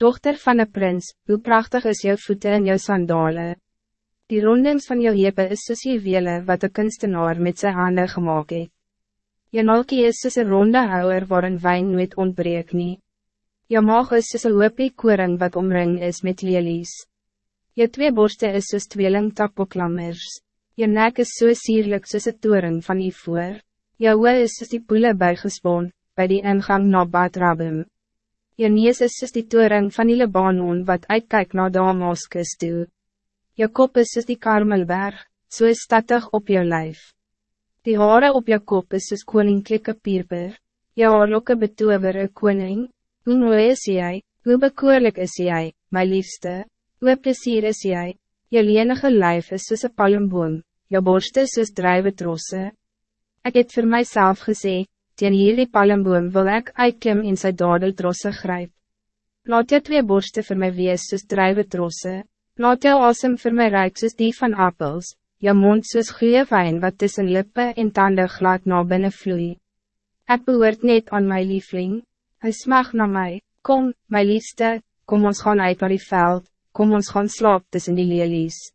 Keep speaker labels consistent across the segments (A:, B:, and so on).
A: Dochter van een prins, hoe prachtig is jouw voeten en jouw sandalen. Die rondings van jouw hepe is soos die wele wat de kunstenaar met zijn handen gemaakt het. Je nalkie is soos een ronde houwer waarin wijn nooit ontbreek nie. Je maag is soos een hoopie koring wat omring is met lelies. Je twee borste is soos tweeling tapoklammers. Je nek is so sierlik soos een toren van die voor. Je oe is soos die poele bijgespoon, bij die ingang na Bad Rabim. Je neus is soos die toering van die Libanon wat uitkijk naar Damaskus toe. Je kop is soos die Karmelberg, so is statig op jou lijf. Die haren op jou kop is soos koninklijke pierper. Je haarlokke betover een koning. Hoe mooi is jij, hoe bekoorlijk is jij, mijn liefste. Hoe plezier is jij, je lenige lijf is soos een palmboom, je borst is soos druivetrosse. Ik heb voor mijzelf gezegd, Teen hierdie palmboom wil ik uitklim in sy dadeltrosse grijp. Laat jou twee borste voor mij wees soos druivetrosse. Laat jou asem voor mij rijk soos die van appels. Jou mond soos goeie wijn wat tussen lippe en tanden glad na binnen vloei. Ek behoort net aan my liefling. Hy smag na mij. Kom, my liefste, kom ons gaan uit naar die veld. Kom ons gaan slaap tussen die lelies.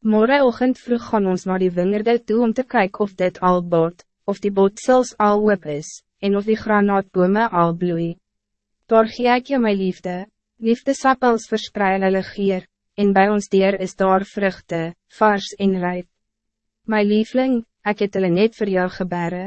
A: Morgenochtend vroeg gaan ons naar die wingerde toe om te kijken of dit al bot of die botsels al oop is, en of die granaatbome al bloei. Daar gee ek jou my liefde, liefde sappels verspreid hulle geer, en bij ons dier is daar vruchten, vars en rijp. My liefling, ek het hulle net voor jou gebere.